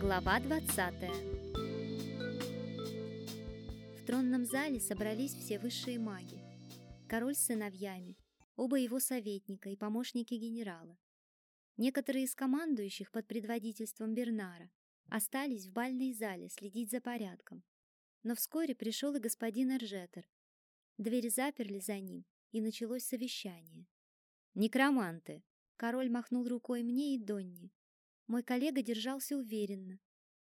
Глава 20 В тронном зале собрались все высшие маги. Король с сыновьями, оба его советника и помощники генерала. Некоторые из командующих под предводительством Бернара остались в бальной зале следить за порядком. Но вскоре пришел и господин Эржетер. Двери заперли за ним, и началось совещание. «Некроманты!» Король махнул рукой мне и Донни. Мой коллега держался уверенно.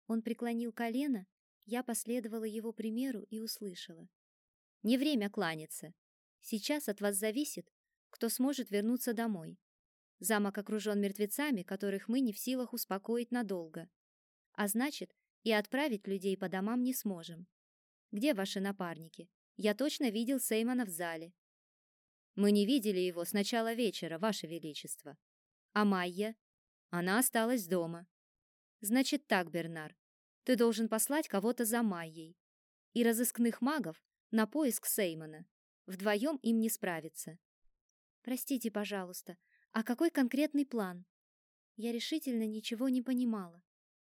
Он преклонил колено, я последовала его примеру и услышала. «Не время кланяться. Сейчас от вас зависит, кто сможет вернуться домой. Замок окружен мертвецами, которых мы не в силах успокоить надолго. А значит, и отправить людей по домам не сможем. Где ваши напарники? Я точно видел Сеймона в зале. Мы не видели его с начала вечера, ваше величество. А Майя? Она осталась дома. Значит так, Бернар, ты должен послать кого-то за Майей и разыскных магов на поиск Сеймона. Вдвоем им не справиться. Простите, пожалуйста, а какой конкретный план? Я решительно ничего не понимала.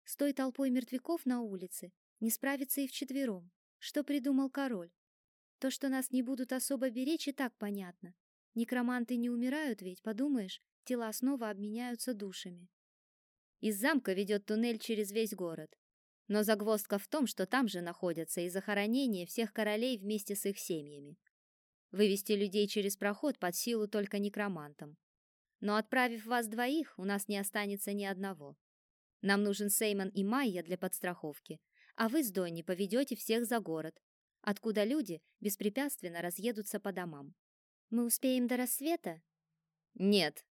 С той толпой мертвяков на улице не справиться и вчетвером. Что придумал король? То, что нас не будут особо беречь, и так понятно. Некроманты не умирают ведь, подумаешь, тела снова обменяются душами. Из замка ведет туннель через весь город. Но загвоздка в том, что там же находятся и захоронения всех королей вместе с их семьями. Вывести людей через проход под силу только некромантам. Но отправив вас двоих, у нас не останется ни одного. Нам нужен Сеймон и Майя для подстраховки, а вы с Донни поведете всех за город, откуда люди беспрепятственно разъедутся по домам. Мы успеем до рассвета? Нет,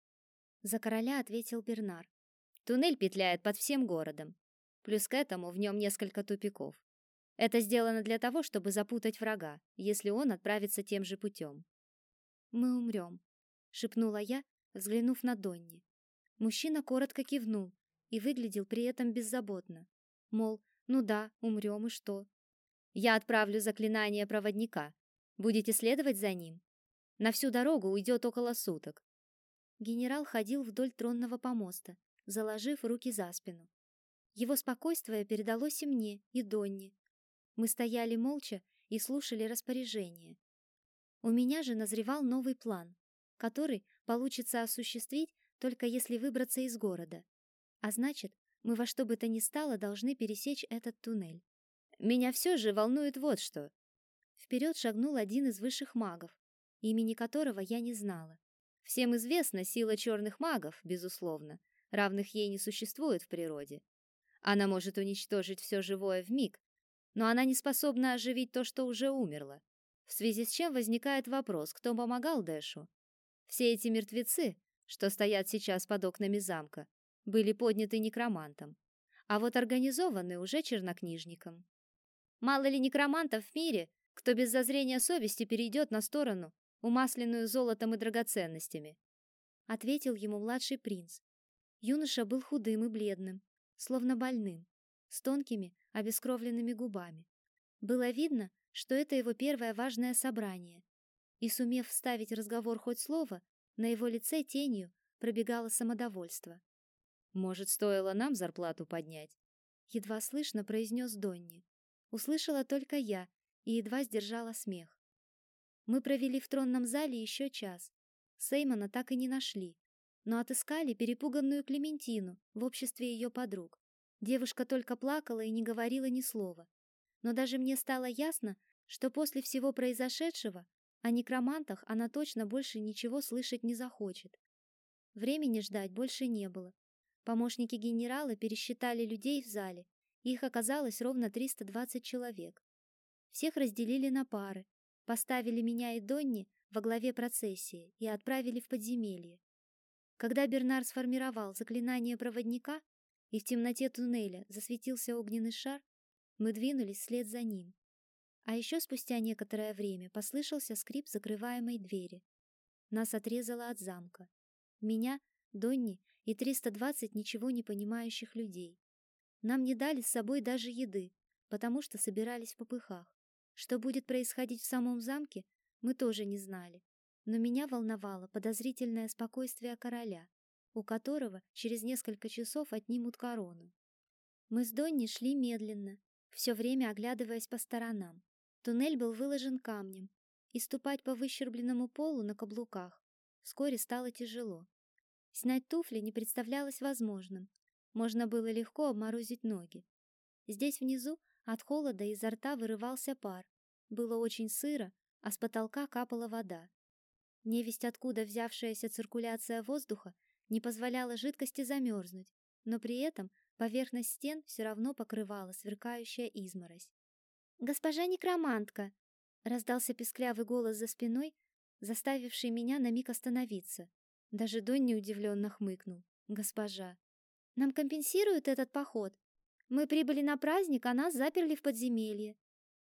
за короля ответил Бернар. Туннель петляет под всем городом. Плюс к этому в нем несколько тупиков. Это сделано для того, чтобы запутать врага, если он отправится тем же путем. «Мы умрем», — шепнула я, взглянув на Донни. Мужчина коротко кивнул и выглядел при этом беззаботно. Мол, ну да, умрем и что? Я отправлю заклинание проводника. Будете следовать за ним? На всю дорогу уйдет около суток. Генерал ходил вдоль тронного помоста, заложив руки за спину. Его спокойствие передалось и мне, и Донни. Мы стояли молча и слушали распоряжения. У меня же назревал новый план, который получится осуществить только если выбраться из города. А значит, мы во что бы то ни стало должны пересечь этот туннель. Меня все же волнует вот что. Вперед шагнул один из высших магов, имени которого я не знала. Всем известна сила черных магов, безусловно, равных ей не существует в природе. Она может уничтожить все живое в миг, но она не способна оживить то, что уже умерло. В связи с чем возникает вопрос, кто помогал Дэшу? Все эти мертвецы, что стоят сейчас под окнами замка, были подняты некромантом, а вот организованы уже чернокнижником. Мало ли некромантов в мире, кто без зазрения совести перейдет на сторону умасленную золотом и драгоценностями, ответил ему младший принц. Юноша был худым и бледным, словно больным, с тонкими, обескровленными губами. Было видно, что это его первое важное собрание. И сумев вставить разговор хоть слово, на его лице тенью пробегало самодовольство. Может, стоило нам зарплату поднять? едва слышно произнес Донни. Услышала только я и едва сдержала смех. Мы провели в тронном зале еще час. Сеймона так и не нашли, но отыскали перепуганную Клементину в обществе ее подруг. Девушка только плакала и не говорила ни слова. Но даже мне стало ясно, что после всего произошедшего о некромантах она точно больше ничего слышать не захочет. Времени ждать больше не было. Помощники генерала пересчитали людей в зале. Их оказалось ровно 320 человек. Всех разделили на пары, Поставили меня и Донни во главе процессии и отправили в подземелье. Когда Бернар сформировал заклинание проводника, и в темноте туннеля засветился огненный шар, мы двинулись вслед за ним. А еще спустя некоторое время послышался скрип закрываемой двери. Нас отрезало от замка. Меня, Донни и 320 ничего не понимающих людей. Нам не дали с собой даже еды, потому что собирались в попыхах. Что будет происходить в самом замке, мы тоже не знали. Но меня волновало подозрительное спокойствие короля, у которого через несколько часов отнимут корону. Мы с Донни шли медленно, все время оглядываясь по сторонам. Туннель был выложен камнем, и ступать по выщербленному полу на каблуках вскоре стало тяжело. Снять туфли не представлялось возможным. Можно было легко обморозить ноги. Здесь внизу от холода изо рта вырывался пар. Было очень сыро, а с потолка капала вода. Невесть откуда взявшаяся циркуляция воздуха не позволяла жидкости замерзнуть, но при этом поверхность стен все равно покрывала сверкающая изморозь. «Госпожа некромантка!» — раздался песклявый голос за спиной, заставивший меня на миг остановиться. Даже Донни удивленно хмыкнул. «Госпожа, нам компенсируют этот поход? Мы прибыли на праздник, а нас заперли в подземелье.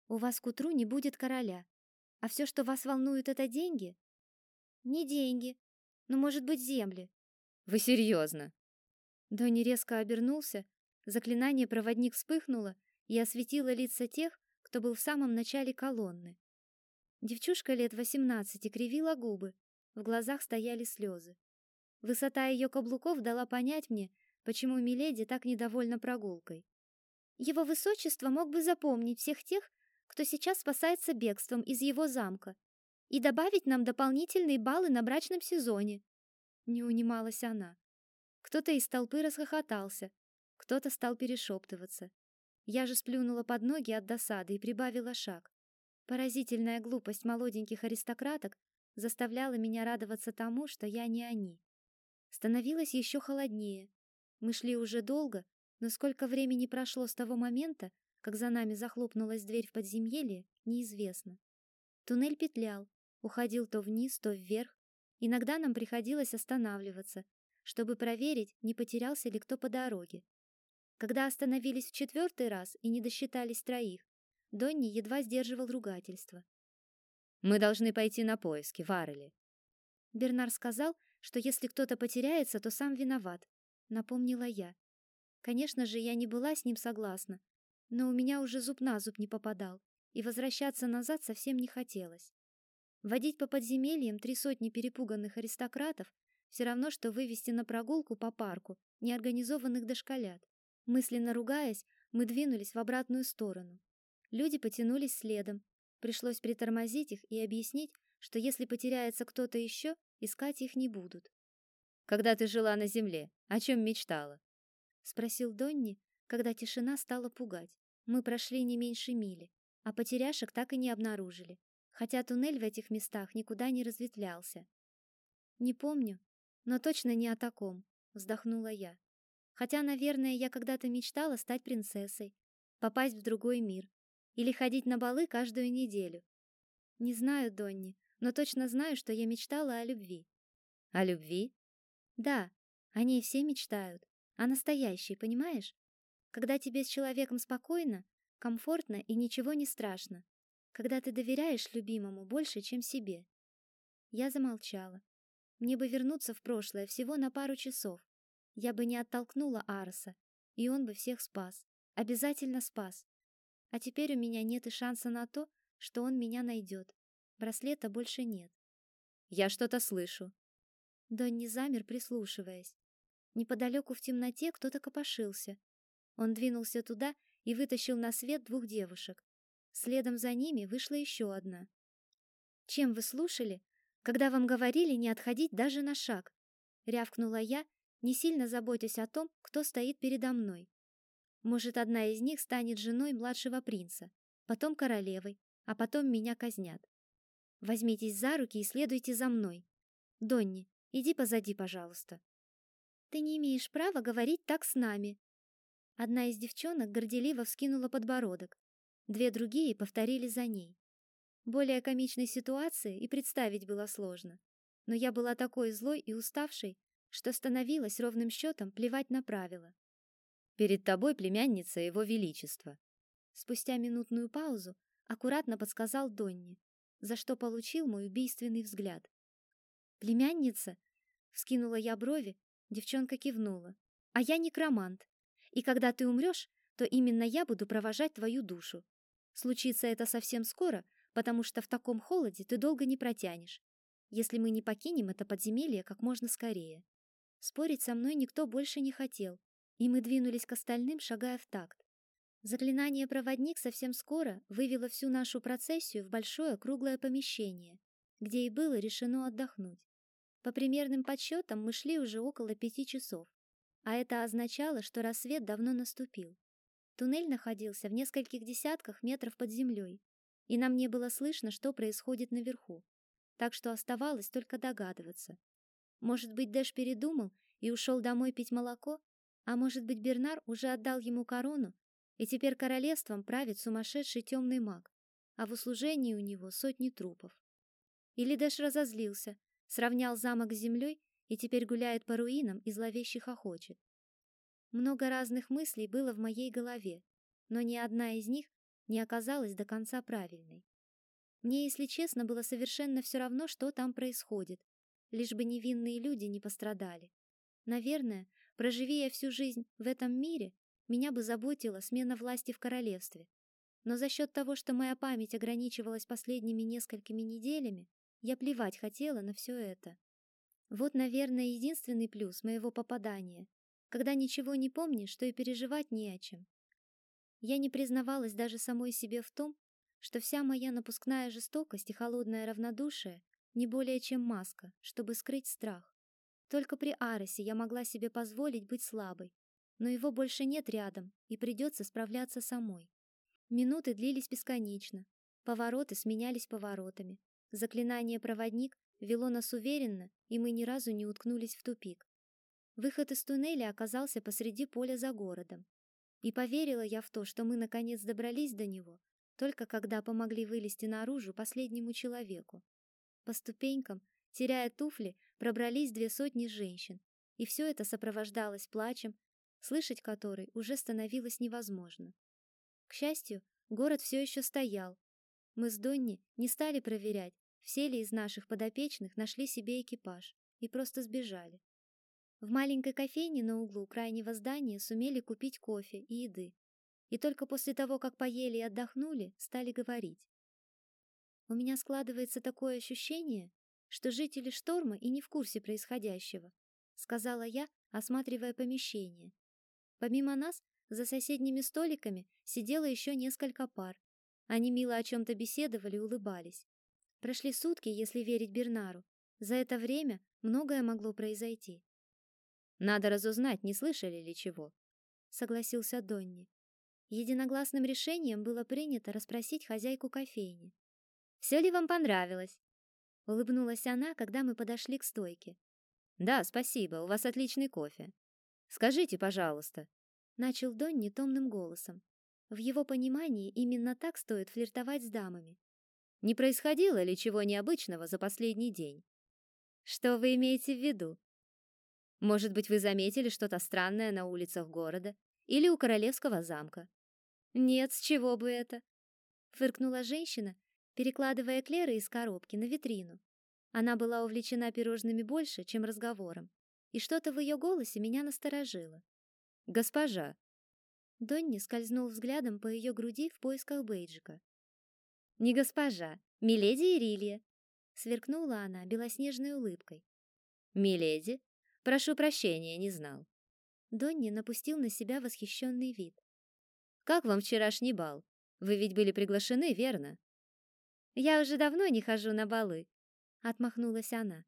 У вас к утру не будет короля. А все, что вас волнует, это деньги? Не деньги, но, может быть, земли. Вы серьезно? Донни резко обернулся, заклинание проводник вспыхнуло и осветило лица тех, кто был в самом начале колонны. Девчушка лет восемнадцати кривила губы, в глазах стояли слезы. Высота ее каблуков дала понять мне, почему Миледи так недовольна прогулкой. Его высочество мог бы запомнить всех тех, кто сейчас спасается бегством из его замка, и добавить нам дополнительные баллы на брачном сезоне. Не унималась она. Кто-то из толпы расхохотался, кто-то стал перешептываться. Я же сплюнула под ноги от досады и прибавила шаг. Поразительная глупость молоденьких аристократок заставляла меня радоваться тому, что я не они. Становилось еще холоднее. Мы шли уже долго, но сколько времени прошло с того момента, как за нами захлопнулась дверь в подземелье, неизвестно. Туннель петлял, уходил то вниз, то вверх. Иногда нам приходилось останавливаться, чтобы проверить, не потерялся ли кто по дороге. Когда остановились в четвертый раз и не досчитались троих, Донни едва сдерживал ругательство. «Мы должны пойти на поиски, Варели». Бернар сказал, что если кто-то потеряется, то сам виноват, напомнила я. Конечно же, я не была с ним согласна, но у меня уже зуб на зуб не попадал, и возвращаться назад совсем не хотелось. Водить по подземельям три сотни перепуганных аристократов все равно, что вывести на прогулку по парку неорганизованных дошколят. Мысленно ругаясь, мы двинулись в обратную сторону. Люди потянулись следом. Пришлось притормозить их и объяснить, что если потеряется кто-то еще, искать их не будут. «Когда ты жила на земле, о чем мечтала?» — спросил Донни, когда тишина стала пугать. Мы прошли не меньше мили, а потеряшек так и не обнаружили, хотя туннель в этих местах никуда не разветвлялся. «Не помню, но точно не о таком», — вздохнула я. «Хотя, наверное, я когда-то мечтала стать принцессой, попасть в другой мир или ходить на балы каждую неделю. Не знаю, Донни, но точно знаю, что я мечтала о любви». «О любви?» «Да, о ней все мечтают, о настоящей, понимаешь? Когда тебе с человеком спокойно, комфортно и ничего не страшно. Когда ты доверяешь любимому больше, чем себе. Я замолчала. Мне бы вернуться в прошлое всего на пару часов. Я бы не оттолкнула Арса, и он бы всех спас. Обязательно спас. А теперь у меня нет и шанса на то, что он меня найдет. Браслета больше нет. Я что-то слышу. Донни замер, прислушиваясь. Неподалеку в темноте кто-то копошился, он двинулся туда и вытащил на свет двух девушек. Следом за ними вышла еще одна. «Чем вы слушали, когда вам говорили не отходить даже на шаг?» — рявкнула я, не сильно заботясь о том, кто стоит передо мной. Может, одна из них станет женой младшего принца, потом королевой, а потом меня казнят. Возьмитесь за руки и следуйте за мной. Донни, иди позади, пожалуйста. Ты не имеешь права говорить так с нами, Одна из девчонок горделиво вскинула подбородок. Две другие повторили за ней. Более комичной ситуации и представить было сложно. Но я была такой злой и уставшей, что становилась ровным счетом плевать на правила. «Перед тобой племянница Его Величества». Спустя минутную паузу аккуратно подсказал Донни, за что получил мой убийственный взгляд. «Племянница?» — вскинула я брови, девчонка кивнула. «А я некромант. И когда ты умрешь, то именно я буду провожать твою душу. Случится это совсем скоро, потому что в таком холоде ты долго не протянешь, если мы не покинем это подземелье как можно скорее. Спорить со мной никто больше не хотел, и мы двинулись к остальным, шагая в такт. Заклинание «Проводник» совсем скоро вывело всю нашу процессию в большое круглое помещение, где и было решено отдохнуть. По примерным подсчетам мы шли уже около пяти часов, а это означало, что рассвет давно наступил. Туннель находился в нескольких десятках метров под землей, и нам не было слышно, что происходит наверху, так что оставалось только догадываться. Может быть, Дэш передумал и ушел домой пить молоко, а может быть, Бернар уже отдал ему корону и теперь королевством правит сумасшедший темный маг, а в услужении у него сотни трупов. Или Дэш разозлился, сравнял замок с землей и теперь гуляет по руинам и зловеще хохочет. Много разных мыслей было в моей голове, но ни одна из них не оказалась до конца правильной. Мне, если честно, было совершенно все равно, что там происходит, лишь бы невинные люди не пострадали. Наверное, проживи я всю жизнь в этом мире, меня бы заботила смена власти в королевстве. Но за счет того, что моя память ограничивалась последними несколькими неделями, я плевать хотела на все это. Вот, наверное, единственный плюс моего попадания, когда ничего не помнишь, что и переживать не о чем. Я не признавалась даже самой себе в том, что вся моя напускная жестокость и холодное равнодушие не более чем маска, чтобы скрыть страх. Только при Аросе я могла себе позволить быть слабой, но его больше нет рядом, и придется справляться самой. Минуты длились бесконечно, повороты сменялись поворотами. Заклинание «Проводник» вело нас уверенно, и мы ни разу не уткнулись в тупик. Выход из туннеля оказался посреди поля за городом. И поверила я в то, что мы наконец добрались до него, только когда помогли вылезти наружу последнему человеку. По ступенькам, теряя туфли, пробрались две сотни женщин, и все это сопровождалось плачем, слышать который уже становилось невозможно. К счастью, город все еще стоял. Мы с Донни не стали проверять, все ли из наших подопечных нашли себе экипаж и просто сбежали. В маленькой кофейне на углу крайнего здания сумели купить кофе и еды. И только после того, как поели и отдохнули, стали говорить. У меня складывается такое ощущение, что жители Шторма и не в курсе происходящего, сказала я, осматривая помещение. Помимо нас, за соседними столиками сидело еще несколько пар. Они мило о чем-то беседовали и улыбались. Прошли сутки, если верить Бернару. За это время многое могло произойти. Надо разузнать, не слышали ли чего, согласился Донни. Единогласным решением было принято расспросить хозяйку кофейни. «Все ли вам понравилось? Улыбнулась она, когда мы подошли к стойке. Да, спасибо, у вас отличный кофе. Скажите, пожалуйста, начал Донни томным голосом. В его понимании именно так стоит флиртовать с дамами. Не происходило ли чего необычного за последний день? Что вы имеете в виду? Может быть, вы заметили что-то странное на улицах города или у королевского замка? Нет, с чего бы это? Фыркнула женщина, перекладывая клеры из коробки на витрину. Она была увлечена пирожными больше, чем разговором и что-то в ее голосе меня насторожило. «Госпожа!» Донни скользнул взглядом по ее груди в поисках бейджика. «Не госпожа, миледи Ирилья!» Сверкнула она белоснежной улыбкой. «Миледи? Прошу прощения, не знал». Донни напустил на себя восхищенный вид. «Как вам вчерашний бал? Вы ведь были приглашены, верно?» «Я уже давно не хожу на балы», — отмахнулась она.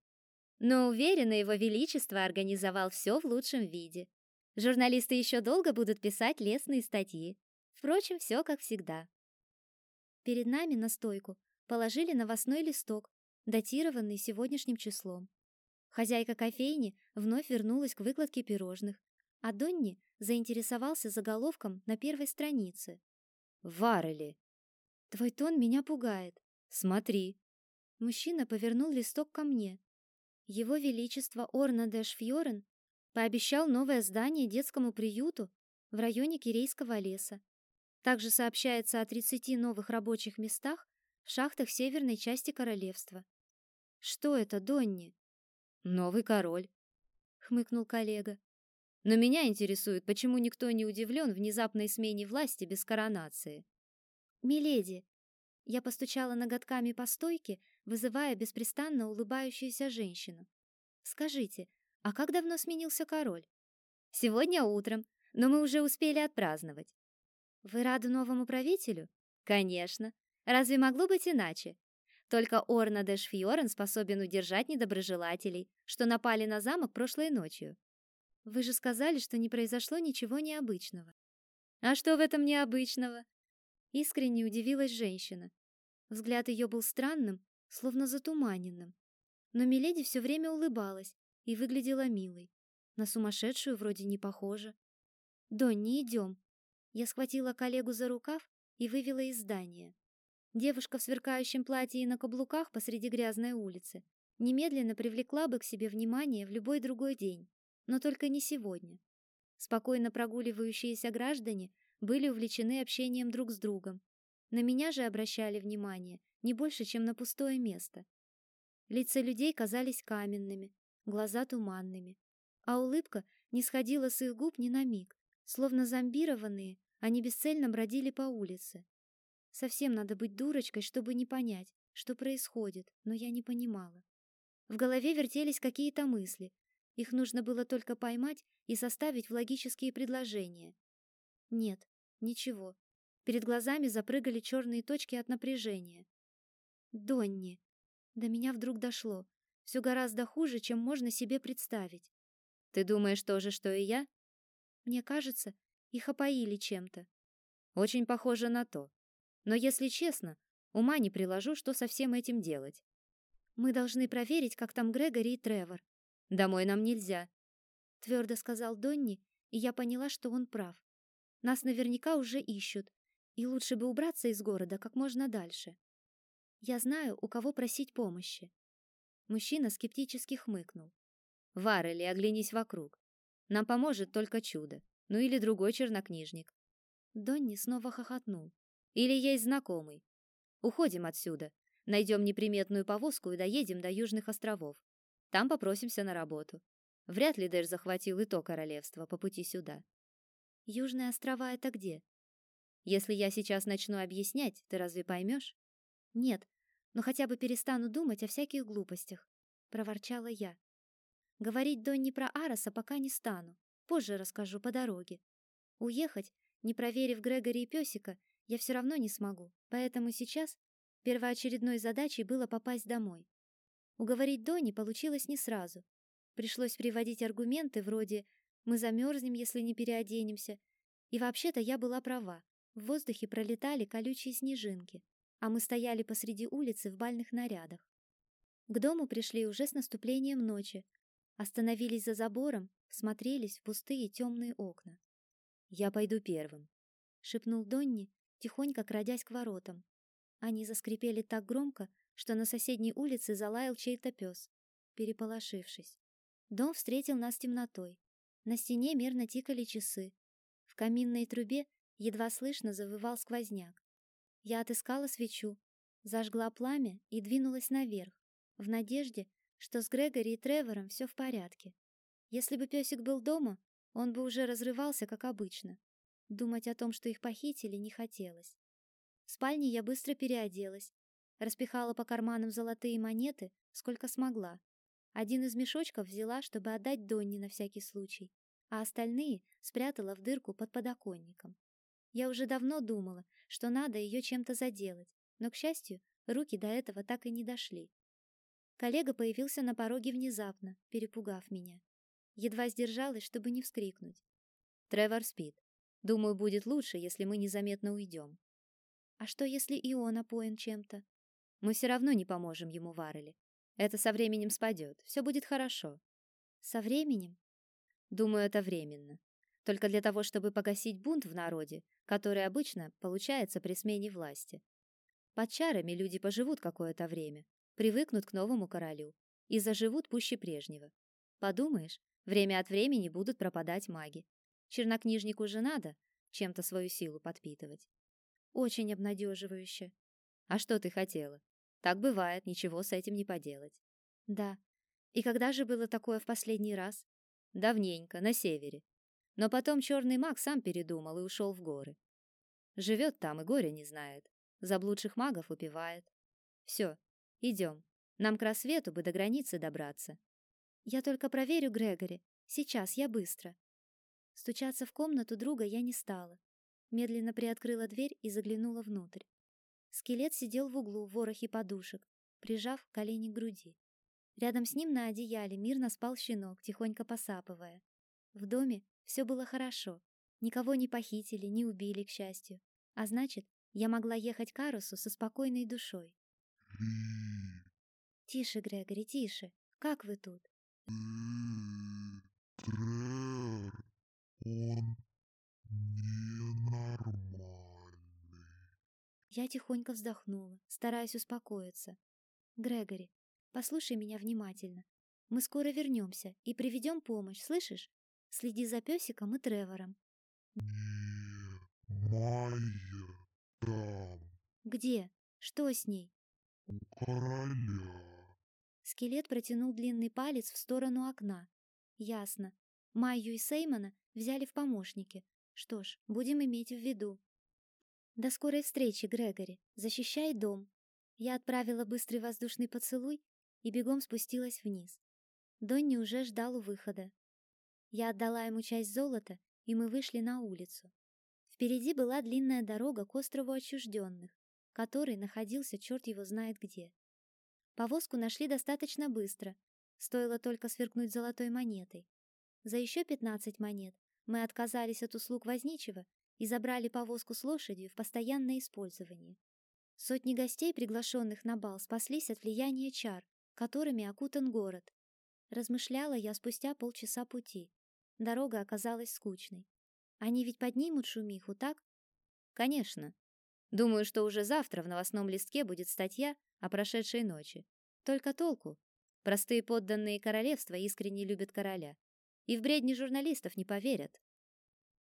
Но уверена, его величество организовал все в лучшем виде. Журналисты еще долго будут писать лестные статьи. Впрочем, все как всегда. Перед нами на стойку положили новостной листок, датированный сегодняшним числом. Хозяйка кофейни вновь вернулась к выкладке пирожных, а Донни заинтересовался заголовком на первой странице. «Варели!» «Твой тон меня пугает. Смотри!» Мужчина повернул листок ко мне, его Величество Орна де Шфьорен пообещал новое здание детскому приюту в районе Кирейского леса. Также сообщается о 30 новых рабочих местах в шахтах северной части королевства. Что это, Донни? Новый король, хмыкнул коллега. Но меня интересует, почему никто не удивлен внезапной смене власти без коронации. Миледи, я постучала ноготками по стойке, вызывая беспрестанно улыбающуюся женщину. «Скажите, а как давно сменился король?» «Сегодня утром. но мы уже успели отпраздновать. Вы рады новому правителю? Конечно. Разве могло быть иначе? Только Орна де Шфьорен способен удержать недоброжелателей, что напали на замок прошлой ночью. Вы же сказали, что не произошло ничего необычного. А что в этом необычного? Искренне удивилась женщина. Взгляд ее был странным, словно затуманенным. Но Миледи все время улыбалась и выглядела милой. На сумасшедшую вроде не похожа. «Донни, идем!» Я схватила коллегу за рукав и вывела из здания. Девушка в сверкающем платье и на каблуках посреди грязной улицы немедленно привлекла бы к себе внимание в любой другой день, но только не сегодня. Спокойно прогуливающиеся граждане были увлечены общением друг с другом. На меня же обращали внимание не больше, чем на пустое место. Лица людей казались каменными, глаза туманными, а улыбка не сходила с их губ ни на миг, словно зомбированные, они бесцельно бродили по улице. Совсем надо быть дурочкой, чтобы не понять, что происходит, но я не понимала. В голове вертелись какие-то мысли. Их нужно было только поймать и составить в логические предложения. Нет, ничего. Перед глазами запрыгали черные точки от напряжения. Донни. До меня вдруг дошло. Все гораздо хуже, чем можно себе представить. Ты думаешь то же, что и я? Мне кажется, их опоили чем-то. Очень похоже на то. Но если честно, ума не приложу, что со всем этим делать. Мы должны проверить, как там Грегори и Тревор. Домой нам нельзя, твердо сказал Донни, и я поняла, что он прав. Нас наверняка уже ищут, и лучше бы убраться из города как можно дальше. Я знаю, у кого просить помощи. Мужчина скептически хмыкнул. Варели, оглянись вокруг. Нам поможет только чудо. Ну или другой чернокнижник. Донни снова хохотнул. Или есть знакомый. Уходим отсюда. Найдем неприметную повозку и доедем до Южных островов. Там попросимся на работу. Вряд ли Дэш захватил и то королевство по пути сюда. Южные острова это где? Если я сейчас начну объяснять, ты разве поймешь? Нет, но хотя бы перестану думать о всяких глупостях, проворчала я. Говорить Донни про Араса пока не стану. Позже расскажу по дороге. Уехать, не проверив Грегори и песика, я все равно не смогу. Поэтому сейчас первоочередной задачей было попасть домой. Уговорить Донни получилось не сразу. Пришлось приводить аргументы вроде «мы замерзнем, если не переоденемся». И вообще-то я была права. В воздухе пролетали колючие снежинки, а мы стояли посреди улицы в бальных нарядах. К дому пришли уже с наступлением ночи, Остановились за забором, смотрелись в пустые темные окна. «Я пойду первым», — шепнул Донни, тихонько крадясь к воротам. Они заскрипели так громко, что на соседней улице залаял чей-то пес, переполошившись. Дом встретил нас темнотой. На стене мерно тикали часы. В каминной трубе едва слышно завывал сквозняк. Я отыскала свечу, зажгла пламя и двинулась наверх, в надежде, что с Грегори и Тревором все в порядке. Если бы песик был дома, он бы уже разрывался, как обычно. Думать о том, что их похитили, не хотелось. В спальне я быстро переоделась, распихала по карманам золотые монеты, сколько смогла. Один из мешочков взяла, чтобы отдать Донни на всякий случай, а остальные спрятала в дырку под подоконником. Я уже давно думала, что надо ее чем-то заделать, но, к счастью, руки до этого так и не дошли. Коллега появился на пороге внезапно, перепугав меня. Едва сдержалась, чтобы не вскрикнуть. Тревор спит. Думаю, будет лучше, если мы незаметно уйдем. А что, если и он опоен чем-то? Мы все равно не поможем ему, Варели. Это со временем спадет. Все будет хорошо. Со временем? Думаю, это временно. Только для того, чтобы погасить бунт в народе, который обычно получается при смене власти. Под чарами люди поживут какое-то время, привыкнут к новому королю и заживут пуще прежнего. Подумаешь, время от времени будут пропадать маги. Чернокнижнику же надо чем-то свою силу подпитывать. Очень обнадеживающе. А что ты хотела? Так бывает, ничего с этим не поделать. Да. И когда же было такое в последний раз? Давненько, на севере. Но потом черный маг сам передумал и ушел в горы. Живет там и горя не знает. Заблудших магов упивает. Все, Идем. Нам к рассвету бы до границы добраться. Я только проверю Грегори. Сейчас, я быстро. Стучаться в комнату друга я не стала. Медленно приоткрыла дверь и заглянула внутрь. Скелет сидел в углу в ворохе подушек, прижав колени к груди. Рядом с ним на одеяле мирно спал щенок, тихонько посапывая. В доме все было хорошо. Никого не похитили, не убили, к счастью. А значит, я могла ехать к Арусу со спокойной душой. Тише, Грегори, тише. Как вы тут? Трер, он ненормальный. Я тихонько вздохнула, стараясь успокоиться. Грегори, послушай меня внимательно. Мы скоро вернемся и приведем помощь, слышишь? Следи за песиком и Тревором. Не, Майя, там, Где? Что с ней? у короля. Скелет протянул длинный палец в сторону окна. Ясно. Майю и Сеймона взяли в помощники. Что ж, будем иметь в виду. До скорой встречи, Грегори. Защищай дом. Я отправила быстрый воздушный поцелуй и бегом спустилась вниз. Донни уже ждал у выхода. Я отдала ему часть золота, и мы вышли на улицу. Впереди была длинная дорога к острову отчужденных, который находился черт его знает где. Повозку нашли достаточно быстро, стоило только сверкнуть золотой монетой. За еще 15 монет мы отказались от услуг возничего и забрали повозку с лошадью в постоянное использование. Сотни гостей, приглашенных на бал, спаслись от влияния чар, которыми окутан город. Размышляла я спустя полчаса пути. Дорога оказалась скучной. Они ведь поднимут шумиху, так? Конечно. Думаю, что уже завтра в новостном листке будет статья о прошедшей ночи. Только толку. Простые подданные королевства искренне любят короля. И в бредни журналистов не поверят.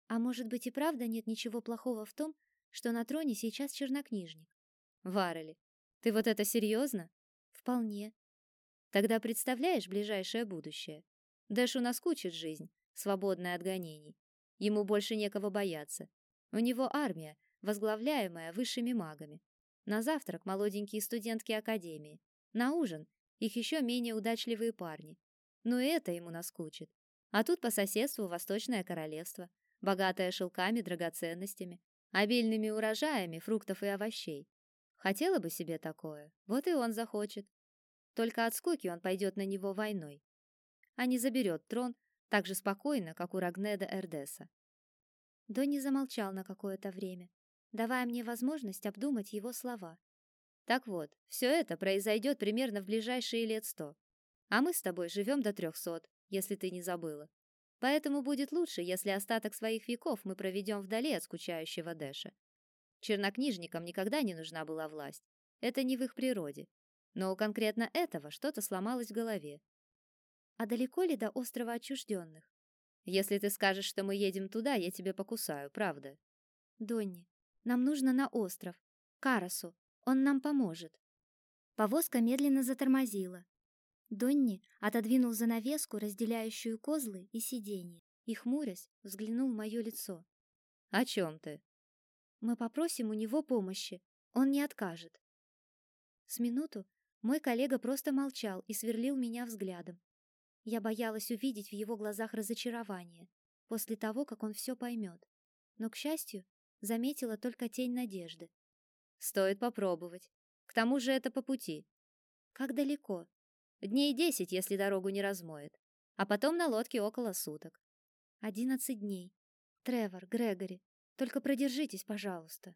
А может быть и правда нет ничего плохого в том, что на троне сейчас чернокнижник? Варели, ты вот это серьезно? Вполне. Тогда представляешь ближайшее будущее? Дэшу наскучит жизнь, свободная от гонений. Ему больше некого бояться. У него армия, возглавляемая высшими магами. На завтрак молоденькие студентки академии. На ужин их еще менее удачливые парни. Но это ему наскучит. А тут по соседству Восточное королевство, богатое шелками, драгоценностями, обильными урожаями фруктов и овощей. Хотела бы себе такое, вот и он захочет. Только от скуки он пойдет на него войной, а не заберет трон так же спокойно, как у Рагнеда Эрдеса. Донни замолчал на какое-то время, давая мне возможность обдумать его слова. Так вот, все это произойдет примерно в ближайшие лет сто. А мы с тобой живем до трехсот, если ты не забыла. Поэтому будет лучше, если остаток своих веков мы проведем вдали от скучающего Дэша. Чернокнижникам никогда не нужна была власть. Это не в их природе. Но у конкретно этого что-то сломалось в голове. А далеко ли до острова отчужденных? Если ты скажешь, что мы едем туда, я тебя покусаю, правда? Донни, нам нужно на остров, Карасу. Он нам поможет. Повозка медленно затормозила. Донни отодвинул занавеску, разделяющую козлы и сиденье, и, хмурясь, взглянул в мое лицо. «О чем ты?» «Мы попросим у него помощи. Он не откажет». С минуту мой коллега просто молчал и сверлил меня взглядом. Я боялась увидеть в его глазах разочарование после того, как он все поймет. Но, к счастью, заметила только тень надежды. Стоит попробовать. К тому же это по пути. Как далеко? Дней десять, если дорогу не размоет. А потом на лодке около суток. Одиннадцать дней. Тревор, Грегори, только продержитесь, пожалуйста.